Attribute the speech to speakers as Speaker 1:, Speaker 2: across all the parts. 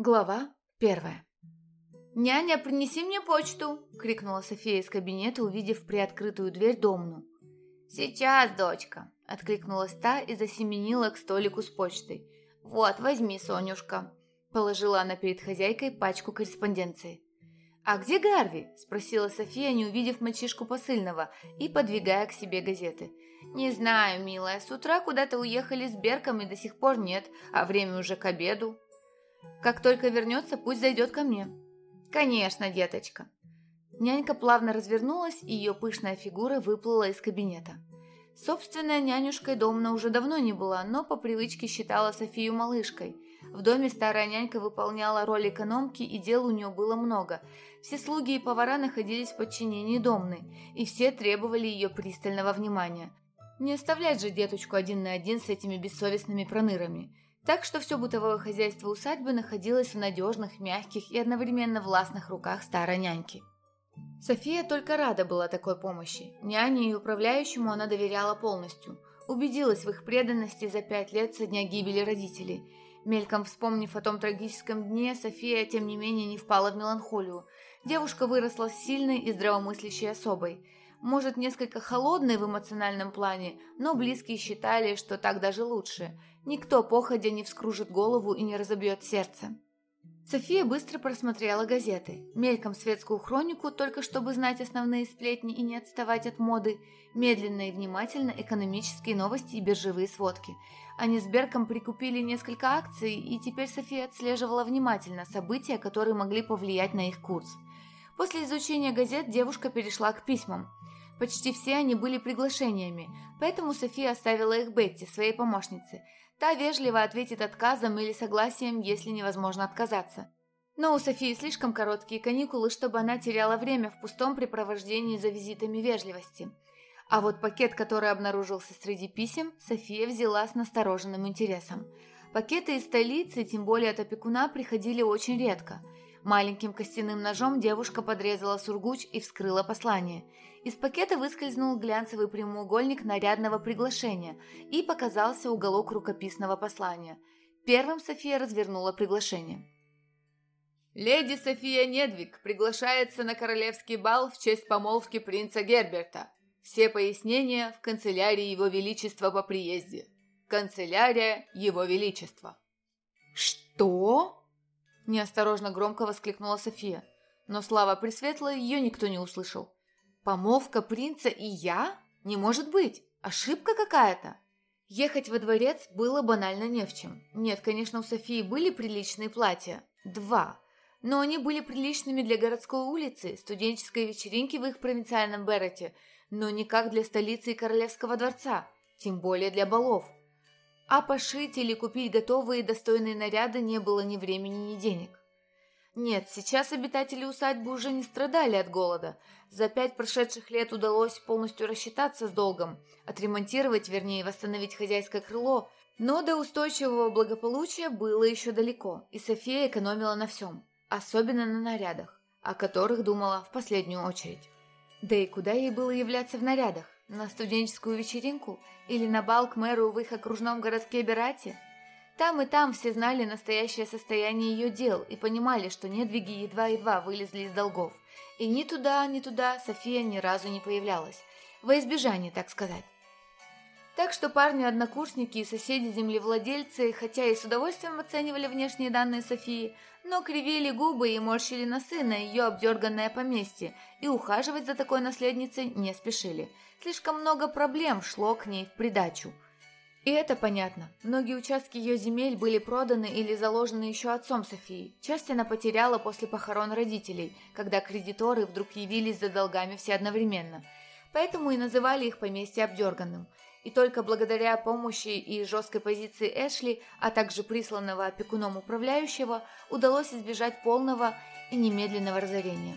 Speaker 1: Глава первая. «Няня, принеси мне почту!» – крикнула София из кабинета, увидев приоткрытую дверь Домну. «Сейчас, дочка!» – откликнулась та и засеменила к столику с почтой. «Вот, возьми, Сонюшка!» – положила она перед хозяйкой пачку корреспонденции. «А где Гарви?» – спросила София, не увидев мальчишку посыльного и подвигая к себе газеты. «Не знаю, милая, с утра куда-то уехали с Берком и до сих пор нет, а время уже к обеду». Как только вернется, пусть зайдет ко мне». «Конечно, деточка». Нянька плавно развернулась, и ее пышная фигура выплыла из кабинета. Собственная нянюшкой Домна уже давно не была, но по привычке считала Софию малышкой. В доме старая нянька выполняла роль экономки, и дел у нее было много. Все слуги и повара находились в подчинении Домны, и все требовали ее пристального внимания. Не оставлять же деточку один на один с этими бессовестными пронырами – так что все бытовое хозяйство усадьбы находилось в надежных, мягких и одновременно властных руках старой няньки. София только рада была такой помощи. Няне и управляющему она доверяла полностью. Убедилась в их преданности за пять лет со дня гибели родителей. Мельком вспомнив о том трагическом дне, София, тем не менее, не впала в меланхолию. Девушка выросла сильной и здравомыслящей особой. Может, несколько холодной в эмоциональном плане, но близкие считали, что так даже лучше. Никто походя не вскружит голову и не разобьет сердце. София быстро просмотрела газеты. Мельком светскую хронику, только чтобы знать основные сплетни и не отставать от моды. Медленно и внимательно экономические новости и биржевые сводки. Они с Берком прикупили несколько акций, и теперь София отслеживала внимательно события, которые могли повлиять на их курс. После изучения газет девушка перешла к письмам. Почти все они были приглашениями, поэтому София оставила их Бетти, своей помощнице – Та вежливо ответит отказом или согласием, если невозможно отказаться. Но у Софии слишком короткие каникулы, чтобы она теряла время в пустом препровождении за визитами вежливости. А вот пакет, который обнаружился среди писем, София взяла с настороженным интересом. Пакеты из столицы, тем более от опекуна, приходили очень редко – Маленьким костяным ножом девушка подрезала сургуч и вскрыла послание. Из пакета выскользнул глянцевый прямоугольник нарядного приглашения и показался уголок рукописного послания. Первым София развернула приглашение. «Леди София Недвиг приглашается на королевский бал в честь помолвки принца Герберта. Все пояснения в канцелярии Его Величества по приезде. Канцелярия Его Величества». «Что?» Неосторожно громко воскликнула София. Но слава Пресветлая ее никто не услышал. «Помолвка принца и я? Не может быть! Ошибка какая-то!» Ехать во дворец было банально не в чем. Нет, конечно, у Софии были приличные платья. Два. Но они были приличными для городской улицы, студенческой вечеринки в их провинциальном Берете, но никак для столицы и королевского дворца, тем более для балов. А пошить или купить готовые достойные наряды не было ни времени, ни денег. Нет, сейчас обитатели усадьбы уже не страдали от голода. За пять прошедших лет удалось полностью рассчитаться с долгом, отремонтировать, вернее, восстановить хозяйское крыло, но до устойчивого благополучия было еще далеко, и София экономила на всем, особенно на нарядах, о которых думала в последнюю очередь. Да и куда ей было являться в нарядах? На студенческую вечеринку или на бал к мэру в их окружном городке Берати? Там и там все знали настоящее состояние ее дел и понимали, что недвиги едва-едва вылезли из долгов. И ни туда, ни туда София ни разу не появлялась. Во избежание, так сказать. Так что парни-однокурсники и соседи-землевладельцы, хотя и с удовольствием оценивали внешние данные Софии, но кривили губы и морщили носы на ее обдерганное поместье, и ухаживать за такой наследницей не спешили. Слишком много проблем шло к ней в придачу. И это понятно. Многие участки ее земель были проданы или заложены еще отцом Софии. Часть она потеряла после похорон родителей, когда кредиторы вдруг явились за долгами все одновременно. Поэтому и называли их поместье обдерганным – и только благодаря помощи и жесткой позиции Эшли, а также присланного опекуном управляющего, удалось избежать полного и немедленного разорения.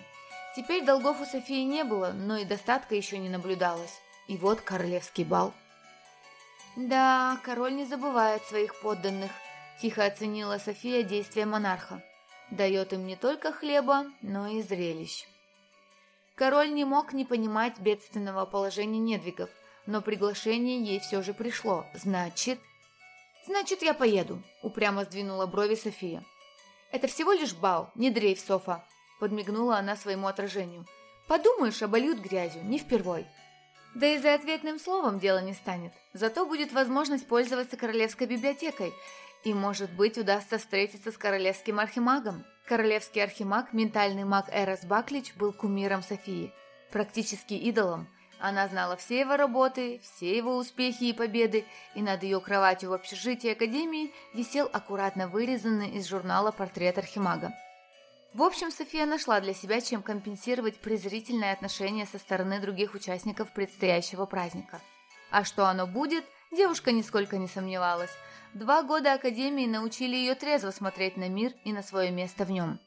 Speaker 1: Теперь долгов у Софии не было, но и достатка еще не наблюдалось. И вот королевский бал. «Да, король не забывает своих подданных», – тихо оценила София действия монарха. «Дает им не только хлеба, но и зрелищ». Король не мог не понимать бедственного положения недвигов, но приглашение ей все же пришло. Значит... Значит, я поеду, упрямо сдвинула брови София. «Это всего лишь бал, не дрейф, Софа», – подмигнула она своему отражению. «Подумаешь, обольют грязью, не впервой». Да и за ответным словом дело не станет. Зато будет возможность пользоваться королевской библиотекой. И, может быть, удастся встретиться с королевским архимагом. Королевский архимаг, ментальный маг Эрос Баклич, был кумиром Софии. Практически идолом. Она знала все его работы, все его успехи и победы, и над ее кроватью в общежитии Академии висел аккуратно вырезанный из журнала портрет архимага. В общем, София нашла для себя, чем компенсировать презрительное отношение со стороны других участников предстоящего праздника. А что оно будет, девушка нисколько не сомневалась. Два года Академии научили ее трезво смотреть на мир и на свое место в нем.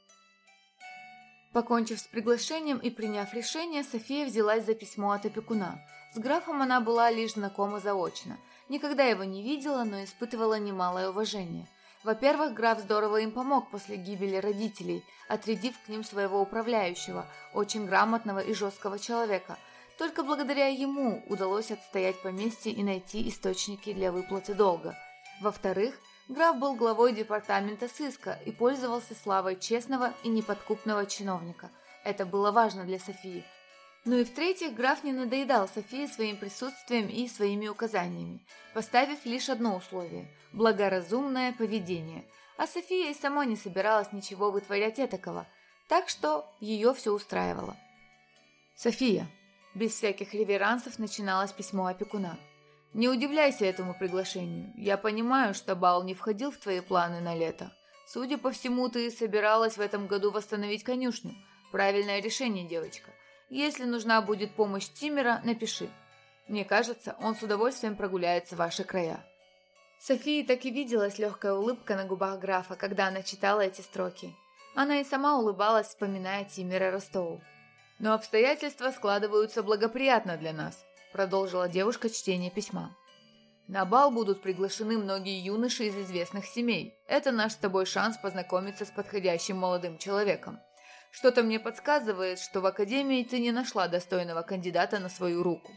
Speaker 1: Покончив с приглашением и приняв решение, София взялась за письмо от опекуна. С графом она была лишь знакома заочно. Никогда его не видела, но испытывала немалое уважение. Во-первых, граф здорово им помог после гибели родителей, отрядив к ним своего управляющего, очень грамотного и жесткого человека. Только благодаря ему удалось отстоять поместье и найти источники для выплаты долга. Во-вторых, граф был главой департамента сыска и пользовался славой честного и неподкупного чиновника. Это было важно для Софии, ну и в-третьих, граф не надоедал Софии своим присутствием и своими указаниями, поставив лишь одно условие – благоразумное поведение. А София и сама не собиралась ничего вытворять этакого, так что ее все устраивало. «София», – без всяких реверансов начиналось письмо опекуна. «Не удивляйся этому приглашению. Я понимаю, что бал не входил в твои планы на лето. Судя по всему, ты собиралась в этом году восстановить конюшню. Правильное решение, девочка. Если нужна будет помощь Тимера, напиши. Мне кажется, он с удовольствием прогуляется в ваши края». Софии так и виделась легкая улыбка на губах графа, когда она читала эти строки. Она и сама улыбалась, вспоминая Тимера Ростоу. «Но обстоятельства складываются благоприятно для нас», продолжила девушка чтение письма. «На бал будут приглашены многие юноши из известных семей. Это наш с тобой шанс познакомиться с подходящим молодым человеком. Что-то мне подсказывает, что в академии ты не нашла достойного кандидата на свою руку».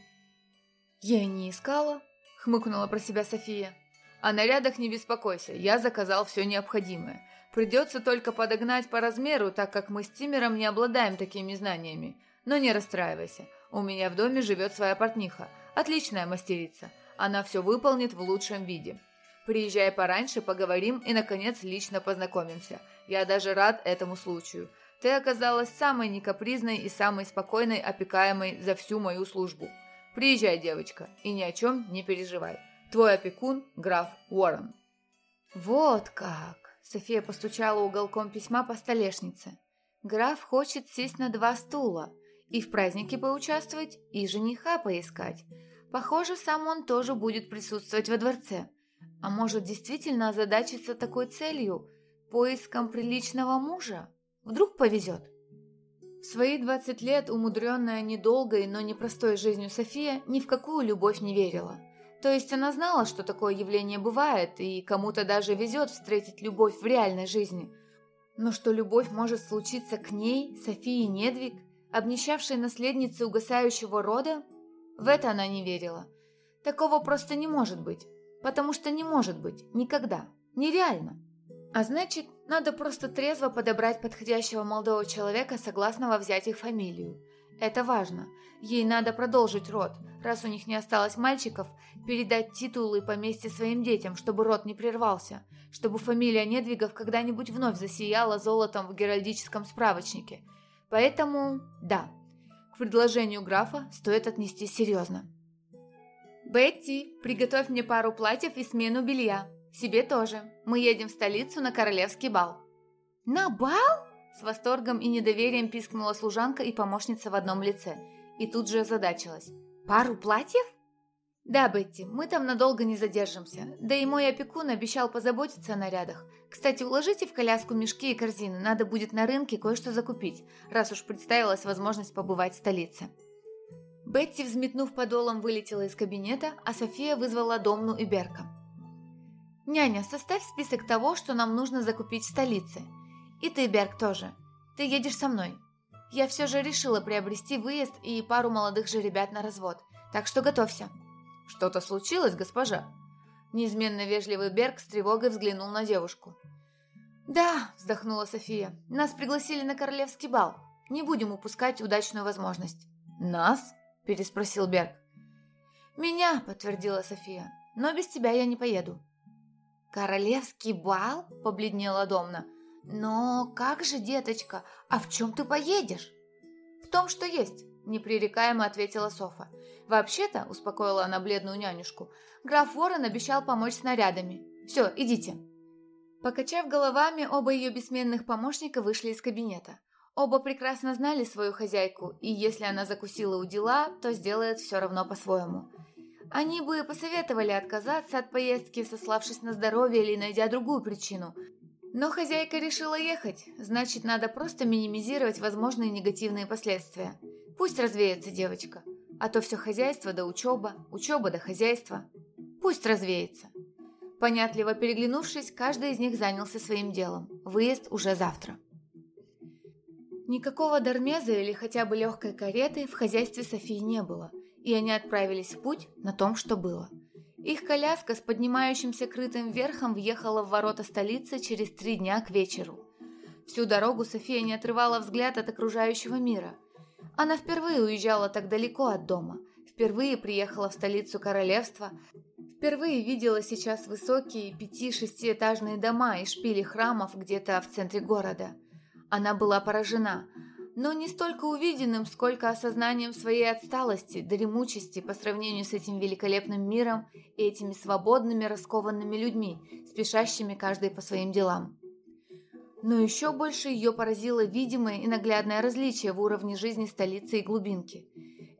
Speaker 1: «Я и не искала», — хмыкнула про себя София. «О нарядах не беспокойся, я заказал все необходимое. Придется только подогнать по размеру, так как мы с Тимером не обладаем такими знаниями. Но не расстраивайся, у меня в доме живет своя портниха, отличная мастерица. Она все выполнит в лучшем виде. Приезжай пораньше, поговорим и, наконец, лично познакомимся. Я даже рад этому случаю. Ты оказалась самой некапризной и самой спокойной опекаемой за всю мою службу. Приезжай, девочка, и ни о чем не переживай. Твой опекун – граф Уоррен». «Вот как!» – София постучала уголком письма по столешнице. «Граф хочет сесть на два стула, и в празднике поучаствовать, и жениха поискать. Похоже, сам он тоже будет присутствовать во дворце. А может, действительно озадачиться такой целью – поиском приличного мужа?» Вдруг повезет. В свои 20 лет, умудренная недолгой, но непростой жизнью София, ни в какую любовь не верила. То есть она знала, что такое явление бывает, и кому-то даже везет встретить любовь в реальной жизни. Но что любовь может случиться к ней, Софии Недвиг, обнищавшей наследнице угасающего рода, в это она не верила. Такого просто не может быть, потому что не может быть, никогда, нереально. А значит, надо просто трезво подобрать подходящего молодого человека, согласного взять их фамилию. Это важно. Ей надо продолжить род, раз у них не осталось мальчиков, передать титулы и поместье своим детям, чтобы род не прервался, чтобы фамилия Недвигов когда-нибудь вновь засияла золотом в геральдическом справочнике. Поэтому, да, к предложению графа стоит отнести серьезно. «Бетти, приготовь мне пару платьев и смену белья», «Себе тоже. Мы едем в столицу на королевский бал». «На бал?» С восторгом и недоверием пискнула служанка и помощница в одном лице. И тут же озадачилась. «Пару платьев?» «Да, Бетти, мы там надолго не задержимся. Да и мой опекун обещал позаботиться о нарядах. Кстати, уложите в коляску мешки и корзины, надо будет на рынке кое-что закупить, раз уж представилась возможность побывать в столице». Бетти, взметнув подолом, вылетела из кабинета, а София вызвала Домну и Берка. «Няня, составь список того, что нам нужно закупить в столице. И ты, Берг, тоже. Ты едешь со мной. Я все же решила приобрести выезд и пару молодых же ребят на развод, так что готовься». «Что-то случилось, госпожа?» Неизменно вежливый Берг с тревогой взглянул на девушку. «Да», – вздохнула София, – «нас пригласили на королевский бал. Не будем упускать удачную возможность».
Speaker 2: «Нас?» – переспросил Берг.
Speaker 1: «Меня», – подтвердила София, – «но без тебя я не поеду».
Speaker 3: «Королевский бал?» – побледнела Домна. «Но как же, деточка, а в чем ты поедешь?»
Speaker 1: «В том, что есть», – непререкаемо ответила Софа. «Вообще-то», – успокоила она бледную нянюшку, – «граф Ворон обещал помочь снарядами. Все, идите». Покачав головами, оба ее бессменных помощника вышли из кабинета. Оба прекрасно знали свою хозяйку, и если она закусила у дела, то сделает все равно по-своему. Они бы посоветовали отказаться от поездки, сославшись на здоровье или найдя другую причину. Но хозяйка решила ехать, значит, надо просто минимизировать возможные негативные последствия. Пусть развеется девочка, а то все хозяйство да учеба, учеба да хозяйство. Пусть развеется. Понятливо переглянувшись, каждый из них занялся своим делом. Выезд уже завтра. Никакого дармеза или хотя бы легкой кареты в хозяйстве Софии не было, и они отправились в путь на том, что было. Их коляска с поднимающимся крытым верхом въехала в ворота столицы через три дня к вечеру. Всю дорогу София не отрывала взгляд от окружающего мира. Она впервые уезжала так далеко от дома, впервые приехала в столицу королевства, Впервые видела сейчас высокие пяти-шестиэтажные дома и шпили храмов где-то в центре города. Она была поражена, но не столько увиденным, сколько осознанием своей отсталости, дремучести по сравнению с этим великолепным миром и этими свободными, раскованными людьми, спешащими каждый по своим делам. Но еще больше ее поразило видимое и наглядное различие в уровне жизни столицы и глубинки.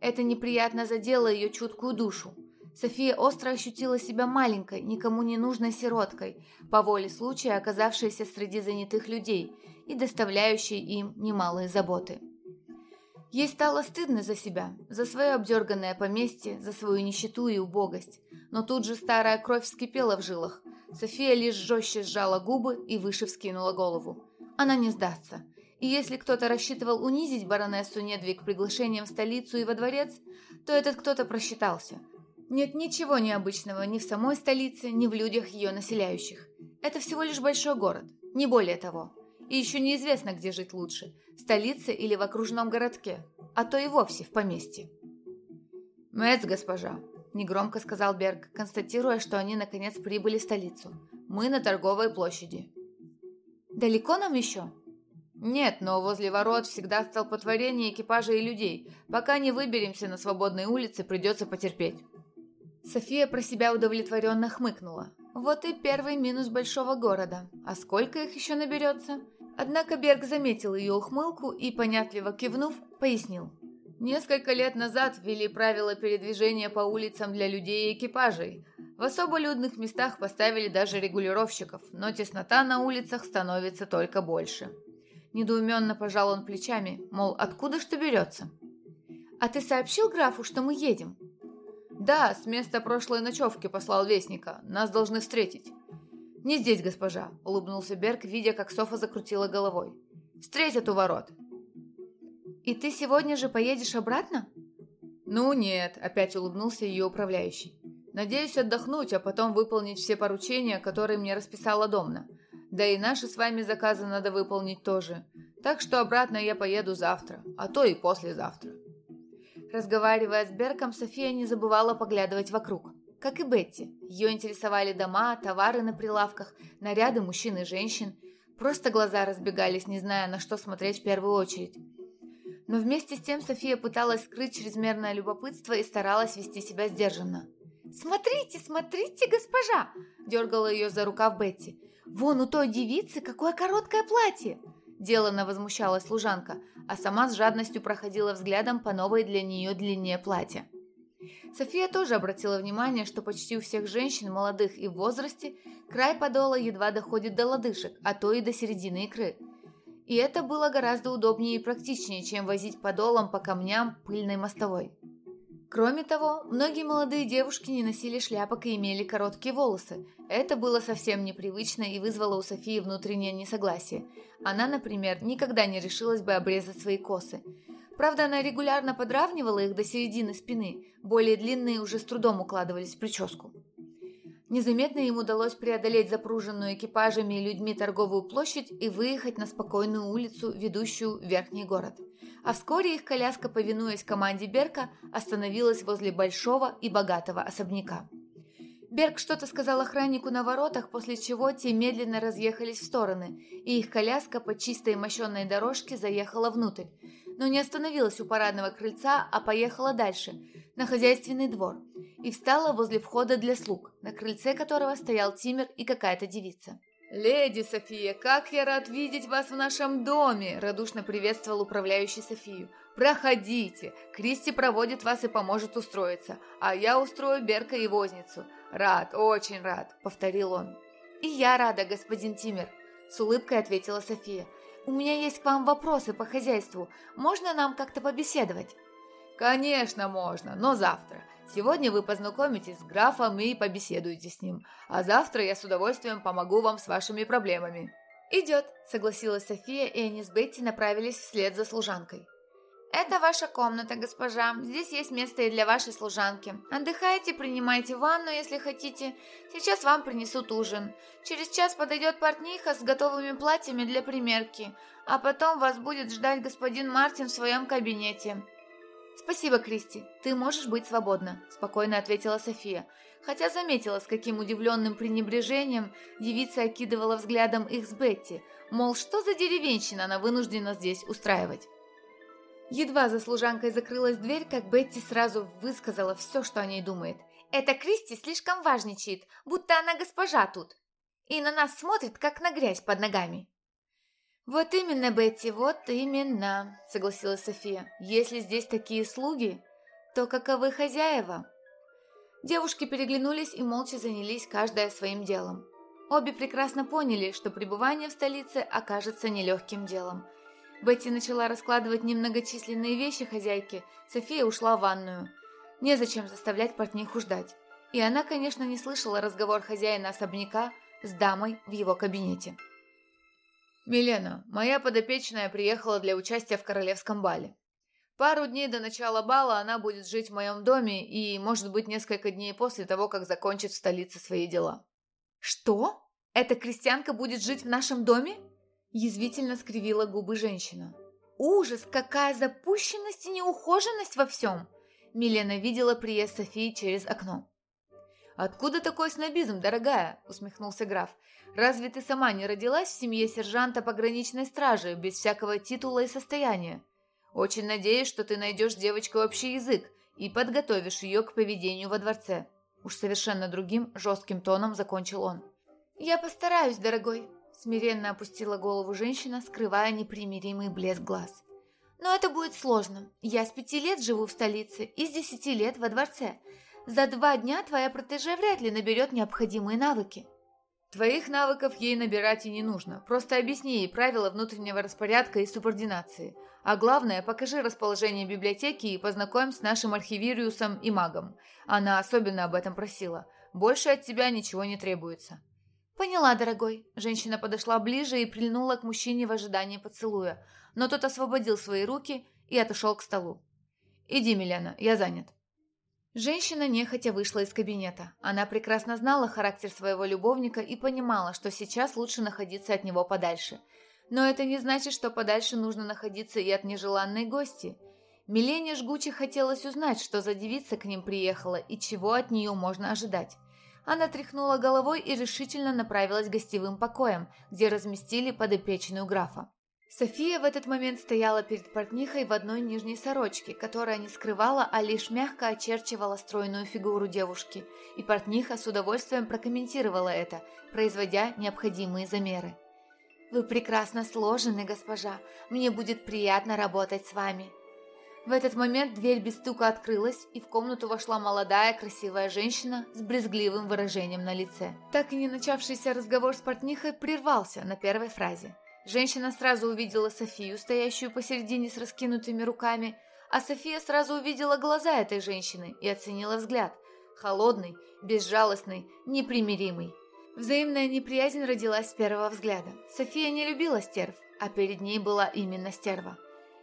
Speaker 1: Это неприятно задело ее чуткую душу. София остро ощутила себя маленькой, никому не нужной сироткой, по воле случая оказавшейся среди занятых людей и доставляющей им немалые заботы. Ей стало стыдно за себя, за свое обдерганное поместье, за свою нищету и убогость. Но тут же старая кровь вскипела в жилах. София лишь жестче сжала губы и выше вскинула голову. Она не сдастся. И если кто-то рассчитывал унизить баронессу Недвиг приглашением в столицу и во дворец, то этот кто-то просчитался – нет ничего необычного ни в самой столице, ни в людях ее населяющих. Это всего лишь большой город, не более того. И еще неизвестно, где жить лучше – в столице или в окружном городке, а то и вовсе в поместье.
Speaker 2: «Мэц, госпожа», – негромко сказал Берг, констатируя, что они наконец прибыли в столицу. «Мы на торговой площади».
Speaker 1: «Далеко нам еще?»
Speaker 2: «Нет, но возле ворот всегда столпотворение экипажей и людей. Пока не выберемся на свободные улицы, придется потерпеть».
Speaker 1: София про себя удовлетворенно хмыкнула. Вот и первый минус большого города. А сколько их еще наберется? Однако Берг заметил ее ухмылку и, понятливо кивнув, пояснил.
Speaker 2: Несколько лет назад ввели правила передвижения по улицам для людей и экипажей. В особо людных местах поставили даже регулировщиков, но теснота на улицах становится только больше. Недоуменно пожал он плечами, мол, откуда что берется?
Speaker 1: «А ты сообщил графу, что мы едем?»
Speaker 2: «Да, с места прошлой ночевки послал вестника. Нас должны встретить». «Не здесь, госпожа», — улыбнулся Берг, видя, как Софа закрутила головой. «Встретят у ворот».
Speaker 1: «И ты сегодня же поедешь обратно?»
Speaker 2: «Ну нет», — опять улыбнулся ее управляющий. «Надеюсь отдохнуть, а потом выполнить все поручения, которые мне расписала Домна. Да и наши с вами заказы надо выполнить тоже. Так что обратно я поеду завтра, а то и послезавтра».
Speaker 1: Разговаривая с Берком, София не забывала поглядывать вокруг. Как и Бетти. Ее интересовали дома, товары на прилавках, наряды мужчин и женщин. Просто глаза разбегались, не зная, на что смотреть в первую очередь. Но вместе с тем София пыталась скрыть чрезмерное любопытство и старалась вести себя сдержанно. «Смотрите, смотрите, госпожа!» – дергала ее за рукав Бетти. «Вон у той девицы какое короткое платье!» Делано возмущалась служанка, а сама с жадностью проходила взглядом по новой для нее длине платья. София тоже обратила внимание, что почти у всех женщин, молодых и в возрасте, край подола едва доходит до лодыжек, а то и до середины икры. И это было гораздо удобнее и практичнее, чем возить подолом по камням пыльной мостовой. Кроме того, многие молодые девушки не носили шляпок и имели короткие волосы. Это было совсем непривычно и вызвало у Софии внутреннее несогласие. Она, например, никогда не решилась бы обрезать свои косы. Правда, она регулярно подравнивала их до середины спины, более длинные уже с трудом укладывались в прическу. Незаметно им удалось преодолеть запруженную экипажами и людьми торговую площадь и выехать на спокойную улицу, ведущую в верхний город. А вскоре их коляска, повинуясь команде Берка, остановилась возле большого и богатого особняка. Берг что-то сказал охраннику на воротах, после чего те медленно разъехались в стороны, и их коляска по чистой мощенной дорожке заехала внутрь, но не остановилась у парадного крыльца, а поехала дальше, на хозяйственный двор, и встала возле входа для слуг, на крыльце которого стоял Тимир и какая-то девица.
Speaker 2: «Леди София, как я рад видеть вас в нашем доме!» – радушно приветствовал управляющий Софию. «Проходите! Кристи проводит вас и поможет устроиться, а я устрою Берка и возницу. Рад, очень рад!» – повторил он.
Speaker 1: «И я рада, господин Тимир!» – с улыбкой ответила София. «У меня есть к вам вопросы по хозяйству. Можно нам как-то побеседовать?»
Speaker 2: «Конечно можно, но завтра. Сегодня вы познакомитесь с графом и побеседуете с ним, а завтра я с удовольствием помогу вам с вашими проблемами».
Speaker 1: «Идет», — согласилась София, и они с Бетти направились вслед за служанкой. «Это ваша комната, госпожа. Здесь есть место и для вашей служанки. Отдыхайте, принимайте ванну, если хотите. Сейчас вам принесут ужин. Через час подойдет портниха с готовыми платьями для примерки, а потом вас будет ждать господин Мартин в своем кабинете. «Спасибо, Кристи, ты можешь быть свободна», – спокойно ответила София, хотя заметила, с каким удивленным пренебрежением девица окидывала взглядом их с Бетти, мол, что за деревенщина она вынуждена здесь устраивать. Едва за служанкой закрылась дверь, как Бетти сразу высказала все, что о ней думает. «Эта Кристи слишком важничает, будто она госпожа тут, и на нас смотрит, как на грязь под ногами». «Вот именно, Бетти, вот именно», — согласилась София. «Если здесь такие слуги, то каковы хозяева?» Девушки переглянулись и молча занялись каждая своим делом. Обе прекрасно поняли, что пребывание в столице окажется нелегким делом. Бетти начала раскладывать немногочисленные вещи хозяйки, София ушла в ванную. Незачем заставлять портниху ждать. И она, конечно, не слышала разговор хозяина особняка с дамой в его кабинете.
Speaker 2: «Милена, моя подопечная приехала для участия в королевском бале. Пару дней до начала бала она будет жить в моем доме и, может быть, несколько дней после того, как закончит в столице свои дела».
Speaker 1: «Что? Эта крестьянка будет жить в нашем доме?» Язвительно скривила губы женщина. «Ужас, какая запущенность и неухоженность во всем!» Милена видела приезд Софии через окно.
Speaker 2: «Откуда такой снобизм, дорогая?» – усмехнулся граф. Разве ты сама не родилась в семье сержанта пограничной стражи, без всякого титула и состояния? Очень надеюсь, что ты найдешь с девочкой общий язык и подготовишь ее к поведению во дворце». Уж совершенно другим, жестким тоном закончил он.
Speaker 1: «Я постараюсь, дорогой», – смиренно опустила голову женщина, скрывая непримиримый блеск глаз. «Но это будет сложно. Я с пяти лет живу в столице и с десяти лет во дворце. За два дня твоя протеже вряд ли наберет необходимые навыки».
Speaker 2: Твоих навыков ей набирать и не нужно. Просто объясни ей правила внутреннего распорядка и субординации. А главное, покажи расположение библиотеки и познакомь с нашим архивириусом и магом. Она особенно об этом просила. Больше от тебя ничего не требуется.
Speaker 1: «Поняла, дорогой». Женщина подошла ближе и прильнула к мужчине в ожидании поцелуя. Но тот освободил свои руки и отошел к столу.
Speaker 2: «Иди, Миляна, я занят».
Speaker 1: Женщина нехотя вышла из кабинета. Она прекрасно знала характер своего любовника и понимала, что сейчас лучше находиться от него подальше. Но это не значит, что подальше нужно находиться и от нежеланной гости. Милене жгуче хотелось узнать, что за девица к ним приехала и чего от нее можно ожидать. Она тряхнула головой и решительно направилась к гостевым покоям, где разместили подопечную графа. София в этот момент стояла перед портнихой в одной нижней сорочке, которая не скрывала, а лишь мягко очерчивала стройную фигуру девушки, и портниха с удовольствием прокомментировала это, производя необходимые замеры. «Вы прекрасно сложены, госпожа. Мне будет приятно работать с вами». В этот момент дверь без стука открылась, и в комнату вошла молодая красивая женщина с брезгливым выражением на лице. Так и не начавшийся разговор с портнихой прервался на первой фразе – Женщина сразу увидела Софию, стоящую посередине с раскинутыми руками, а София сразу увидела глаза этой женщины и оценила взгляд. Холодный, безжалостный, непримиримый. Взаимная неприязнь родилась с первого взгляда. София не любила стерв, а перед ней была именно стерва.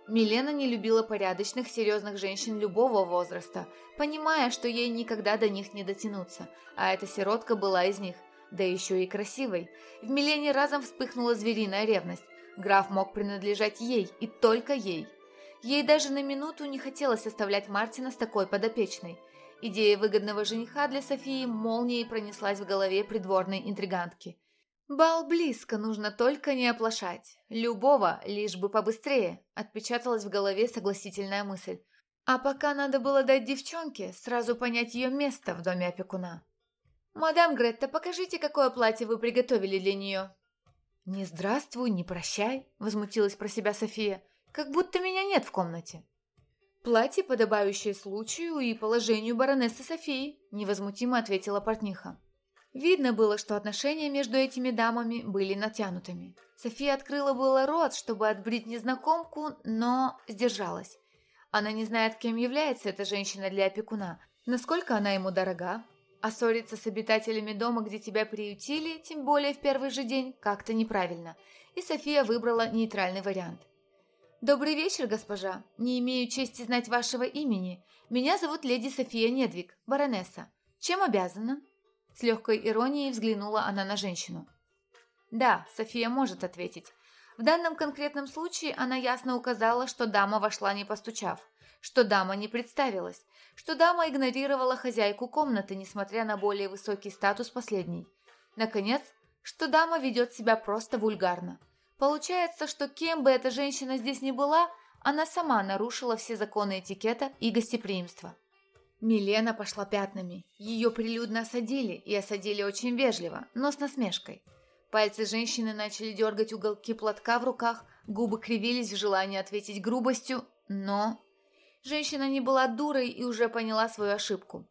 Speaker 1: Милена не любила порядочных, серьезных женщин любого возраста, понимая, что ей никогда до них не дотянуться, а эта сиротка была из них, да еще и красивой. В Милене разом вспыхнула звериная ревность. Граф мог принадлежать ей, и только ей. Ей даже на минуту не хотелось оставлять Мартина с такой подопечной. Идея выгодного жениха для Софии молнией пронеслась в голове придворной интригантки. «Бал близко, нужно только не оплошать. Любого, лишь бы побыстрее», – отпечаталась в голове согласительная мысль. А пока надо было дать девчонке сразу понять ее место в доме опекуна. «Мадам Гретта, покажите, какое платье вы приготовили для нее». «Не здравствуй, не прощай», – возмутилась про себя София, – «как будто меня нет в комнате». «Платье, подобающее случаю и положению баронессы Софии», – невозмутимо ответила портниха. Видно было, что отношения между этими дамами были натянутыми. София открыла было рот, чтобы отбрить незнакомку, но сдержалась. Она не знает, кем является эта женщина для опекуна, насколько она ему дорога. А ссориться с обитателями дома, где тебя приютили, тем более в первый же день, как-то неправильно. И София выбрала нейтральный вариант. «Добрый вечер, госпожа. Не имею чести знать вашего имени. Меня зовут леди София Недвиг, баронесса. Чем обязана?» С легкой иронией взглянула она на женщину. Да, София может ответить. В данном конкретном случае она ясно указала, что дама вошла не постучав, что дама не представилась, что дама игнорировала хозяйку комнаты, несмотря на более высокий статус последней. Наконец, что дама ведет себя просто вульгарно. Получается, что кем бы эта женщина здесь ни была, она сама нарушила все законы этикета и гостеприимства. Милена пошла пятнами. Ее прилюдно осадили, и осадили очень вежливо, но с насмешкой. Пальцы женщины начали дергать уголки платка в руках, губы кривились в желании ответить грубостью, но... Женщина не была дурой и уже поняла свою ошибку.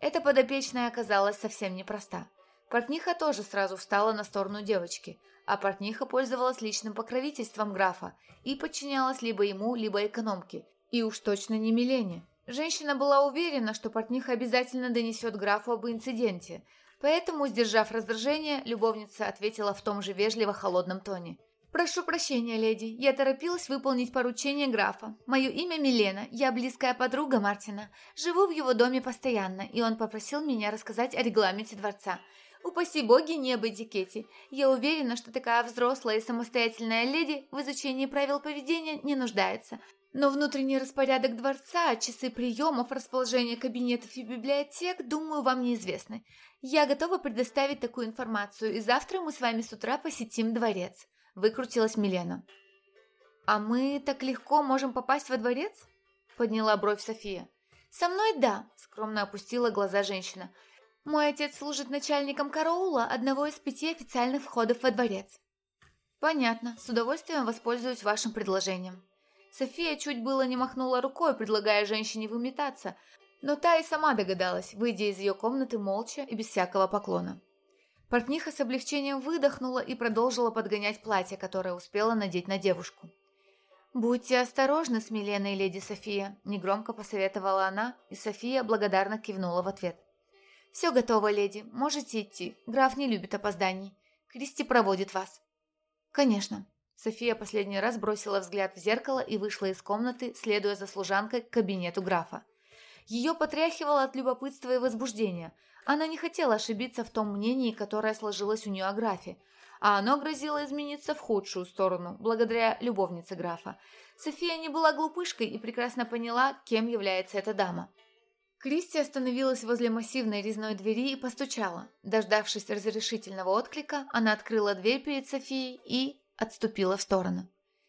Speaker 1: Эта подопечная оказалась совсем непроста. Портниха тоже сразу встала на сторону девочки, а портниха пользовалась личным покровительством графа и подчинялась либо ему, либо экономке, и уж точно не Милене. Женщина была уверена, что портниха обязательно донесет графу об инциденте, поэтому, сдержав раздражение, любовница ответила в том же вежливо-холодном тоне. «Прошу прощения, леди, я торопилась выполнить поручение графа. Мое имя Милена, я близкая подруга Мартина. Живу в его доме постоянно, и он попросил меня рассказать о регламенте дворца. Упаси боги не об этикете. Я уверена, что такая взрослая и самостоятельная леди в изучении правил поведения не нуждается. Но внутренний распорядок дворца, часы приемов, расположение кабинетов и библиотек, думаю, вам неизвестны. Я готова предоставить такую информацию, и завтра мы с вами с утра посетим дворец», – выкрутилась Милена. «А мы так легко можем попасть во дворец?» – подняла бровь София. «Со мной да», – скромно опустила глаза женщина. «Мой отец служит начальником караула одного из пяти официальных входов во дворец». «Понятно, с удовольствием воспользуюсь вашим предложением», София чуть было не махнула рукой, предлагая женщине выметаться, но та и сама догадалась, выйдя из ее комнаты молча и без всякого поклона. Портниха с облегчением выдохнула и продолжила подгонять платье, которое успела надеть на девушку. «Будьте осторожны с Миленой, леди София», – негромко посоветовала она, и София благодарно кивнула в ответ. «Все готово, леди, можете идти, граф не любит опозданий. Кристи проводит вас». «Конечно», София последний раз бросила взгляд в зеркало и вышла из комнаты, следуя за служанкой к кабинету графа. Ее потряхивало от любопытства и возбуждения. Она не хотела ошибиться в том мнении, которое сложилось у нее о графе, а оно грозило измениться в худшую сторону, благодаря любовнице графа. София не была глупышкой и прекрасно поняла, кем является эта дама. Кристи остановилась возле массивной резной двери и постучала. Дождавшись разрешительного отклика, она открыла дверь перед Софией и отступила в сторону.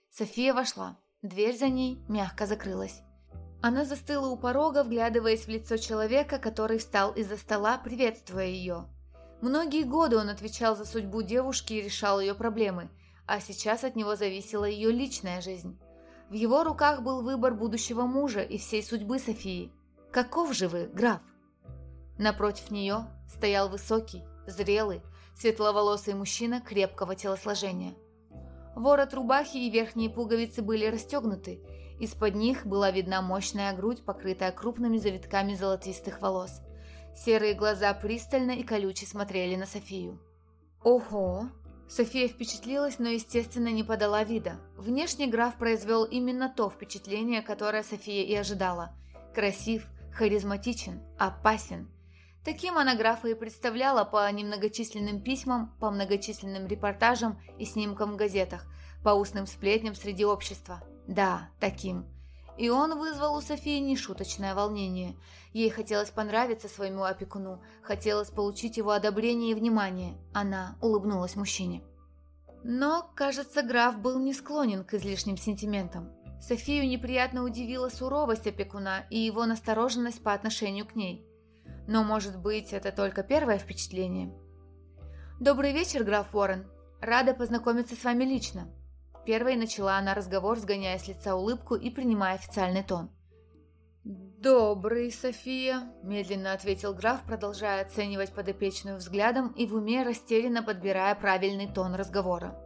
Speaker 1: София вошла. Дверь за ней мягко закрылась. Она застыла у порога, вглядываясь в лицо человека, который встал из-за стола, приветствуя ее. Многие годы он отвечал за судьбу девушки и решал ее проблемы, а сейчас от него зависела ее личная жизнь. В его руках был выбор будущего мужа и всей судьбы Софии. Каков же вы, граф? Напротив нее стоял высокий, зрелый, светловолосый мужчина крепкого телосложения. Ворот рубахи и верхние пуговицы были расстегнуты. Из-под них была видна мощная грудь, покрытая крупными завитками золотистых волос. Серые глаза пристально и колюче смотрели на Софию. «Ого!» София впечатлилась, но, естественно, не подала вида. Внешне граф произвел именно то впечатление, которое София и ожидала. Красив, харизматичен, опасен. Таким она графа и представляла по немногочисленным письмам, по многочисленным репортажам и снимкам в газетах, по устным сплетням среди общества. Да, таким. И он вызвал у Софии нешуточное волнение. Ей хотелось понравиться своему опекуну, хотелось получить его одобрение и внимание. Она улыбнулась мужчине. Но, кажется, граф был не склонен к излишним сентиментам. Софию неприятно удивила суровость опекуна и его настороженность по отношению к ней. Но, может быть, это только первое впечатление? «Добрый вечер, граф Уоррен. Рада познакомиться с вами лично», Первой начала она разговор, сгоняя с лица улыбку и принимая официальный тон.
Speaker 2: «Добрый, София», – медленно ответил граф, продолжая оценивать подопечную взглядом и в уме растерянно подбирая правильный тон разговора.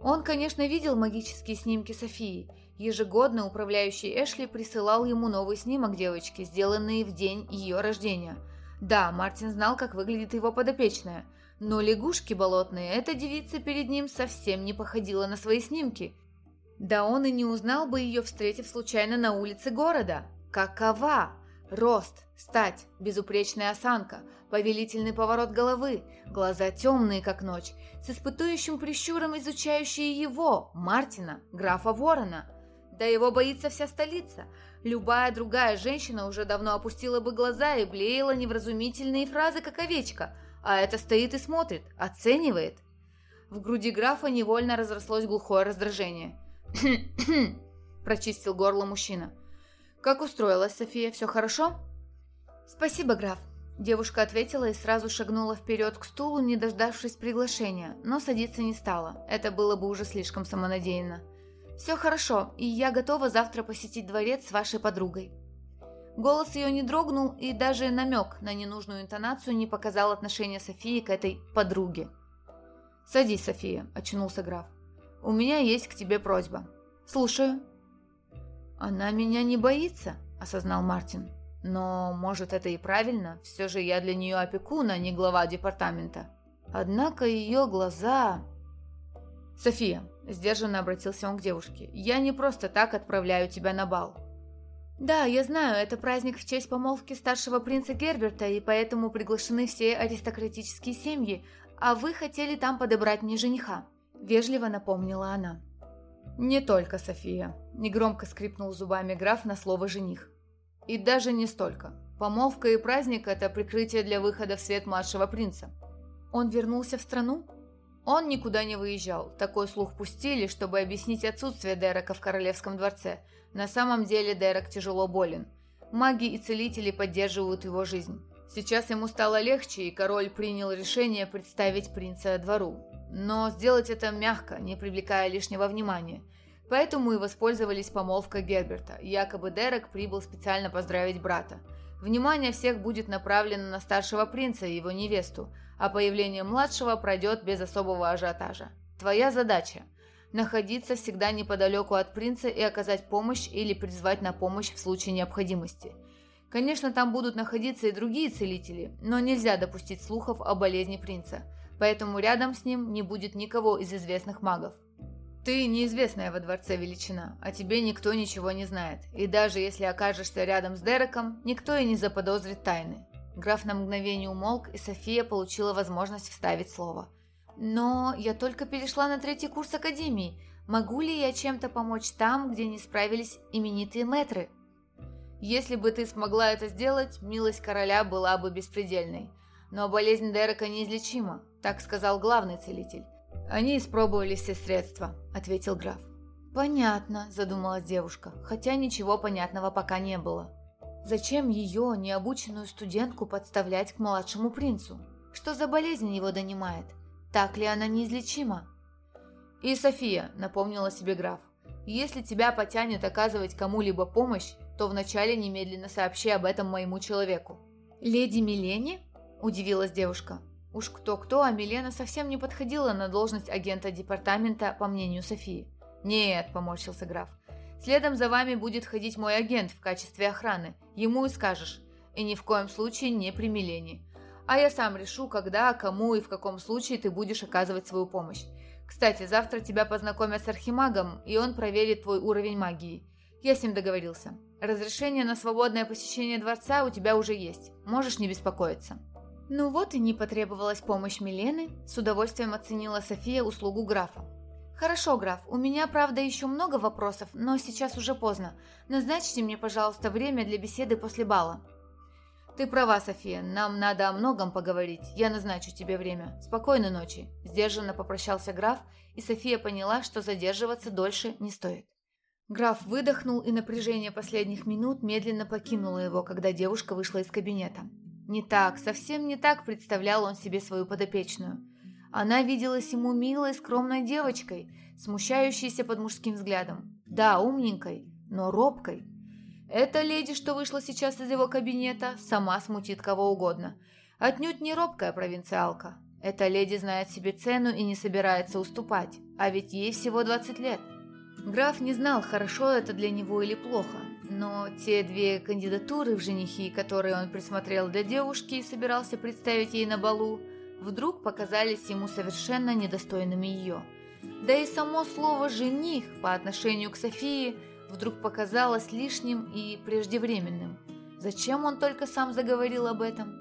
Speaker 2: Он, конечно, видел магические снимки Софии. Ежегодно управляющий Эшли присылал ему новый снимок девочки, сделанный в день ее рождения. Да, Мартин знал, как выглядит его подопечная – но лягушки болотные эта девица перед ним совсем не походила на свои снимки. Да он и не узнал бы ее, встретив случайно на улице города. Какова? Рост, стать, безупречная осанка, повелительный поворот головы, глаза темные, как ночь, с испытующим прищуром изучающие его, Мартина, графа Ворона. Да его боится вся столица. Любая другая женщина уже давно опустила бы глаза и блеяла невразумительные фразы, как овечка – а это стоит и смотрит, оценивает. В груди графа невольно разрослось глухое раздражение. прочистил горло мужчина. «Как устроилась, София? Все хорошо?»
Speaker 1: «Спасибо, граф», Девушка ответила и сразу шагнула вперед к стулу, не дождавшись приглашения, но садиться не стала. Это было бы уже слишком самонадеянно. «Все хорошо, и я готова завтра посетить дворец с вашей подругой». Голос ее не дрогнул, и даже намек на ненужную интонацию не показал отношения Софии к этой подруге.
Speaker 2: «Садись, София», – очнулся граф. «У меня есть к тебе просьба».
Speaker 1: «Слушаю».
Speaker 2: «Она меня не боится», – осознал Мартин. «Но, может, это и правильно. Все же я для нее опекун, а не глава департамента. Однако ее глаза...» «София», – сдержанно обратился он к девушке, – «я не просто так отправляю тебя на бал.
Speaker 1: «Да, я знаю, это праздник в честь помолвки старшего принца Герберта, и поэтому приглашены все аристократические семьи, а вы хотели там подобрать мне жениха», – вежливо напомнила она.
Speaker 2: «Не только София», – негромко скрипнул зубами граф на слово «жених». «И даже не столько. Помолвка и праздник – это прикрытие для выхода в свет младшего принца».
Speaker 1: «Он вернулся в страну?»
Speaker 2: Он никуда не выезжал. Такой слух пустили, чтобы объяснить отсутствие Дерека в королевском дворце. На самом деле Дерек тяжело болен. Маги и целители поддерживают его жизнь. Сейчас ему стало легче, и король принял решение представить принца двору. Но сделать это мягко, не привлекая лишнего внимания. Поэтому и воспользовались помолвкой Герберта. Якобы Дерек прибыл специально поздравить брата. Внимание всех будет направлено на старшего принца и его невесту, а появление младшего пройдет без особого ажиотажа. Твоя задача – находиться всегда неподалеку от принца и оказать помощь или призвать на помощь в случае необходимости. Конечно, там будут находиться и другие целители, но нельзя допустить слухов о болезни принца, поэтому рядом с ним не будет никого из известных магов. Ты неизвестная во дворце величина, а тебе никто ничего не знает. И даже если окажешься рядом с Дереком, никто и не заподозрит тайны. Граф на мгновение умолк, и София получила возможность вставить слово. «Но я только перешла на третий курс Академии. Могу ли я чем-то помочь там, где не справились именитые мэтры?» «Если бы ты смогла это сделать, милость короля была бы беспредельной. Но болезнь Дерека неизлечима, так сказал главный целитель. «Они испробовали все средства», — ответил граф.
Speaker 1: «Понятно», — задумалась девушка, хотя ничего понятного пока не было. «Зачем ее, необученную студентку, подставлять к младшему принцу? Что за болезнь его донимает? Так ли она неизлечима?»
Speaker 2: «И София», — напомнила себе граф, «если тебя потянет оказывать кому-либо помощь, то вначале немедленно сообщи об этом моему человеку».
Speaker 1: «Леди Милене?» – удивилась девушка.
Speaker 2: Уж кто-кто, а Милена совсем не подходила на должность агента департамента, по мнению Софии. «Нет», – поморщился граф. «Следом за вами будет ходить мой агент в качестве охраны. Ему и скажешь. И ни в коем случае не при Милене. А я сам решу, когда, кому и в каком случае ты будешь оказывать свою помощь. Кстати, завтра тебя познакомят с архимагом, и он проверит твой уровень магии. Я с ним договорился. Разрешение на свободное посещение дворца у тебя уже есть. Можешь не беспокоиться.
Speaker 1: Ну вот и не потребовалась помощь Милены, с удовольствием оценила София услугу графа. «Хорошо, граф, у меня, правда, еще много вопросов, но сейчас уже поздно. Назначьте мне, пожалуйста, время для беседы после бала».
Speaker 2: «Ты права, София, нам надо о многом поговорить. Я назначу тебе время. Спокойной ночи», – сдержанно попрощался граф, и София поняла, что задерживаться дольше не стоит. Граф выдохнул, и напряжение последних минут медленно покинуло его, когда девушка вышла из кабинета. Не так, совсем не так представлял он себе свою подопечную. Она виделась ему милой, скромной девочкой, смущающейся под мужским взглядом. Да, умненькой, но робкой. Эта леди, что вышла сейчас из его кабинета, сама смутит кого угодно. Отнюдь не робкая провинциалка. Эта леди знает себе цену и не собирается уступать, а ведь ей всего 20 лет. Граф не знал, хорошо это для него или плохо, но те две кандидатуры в женихи, которые он присмотрел для девушки и собирался представить ей на балу, вдруг показались ему совершенно недостойными ее. Да и само слово «жених» по отношению к Софии вдруг показалось лишним и преждевременным. Зачем он только сам заговорил об этом?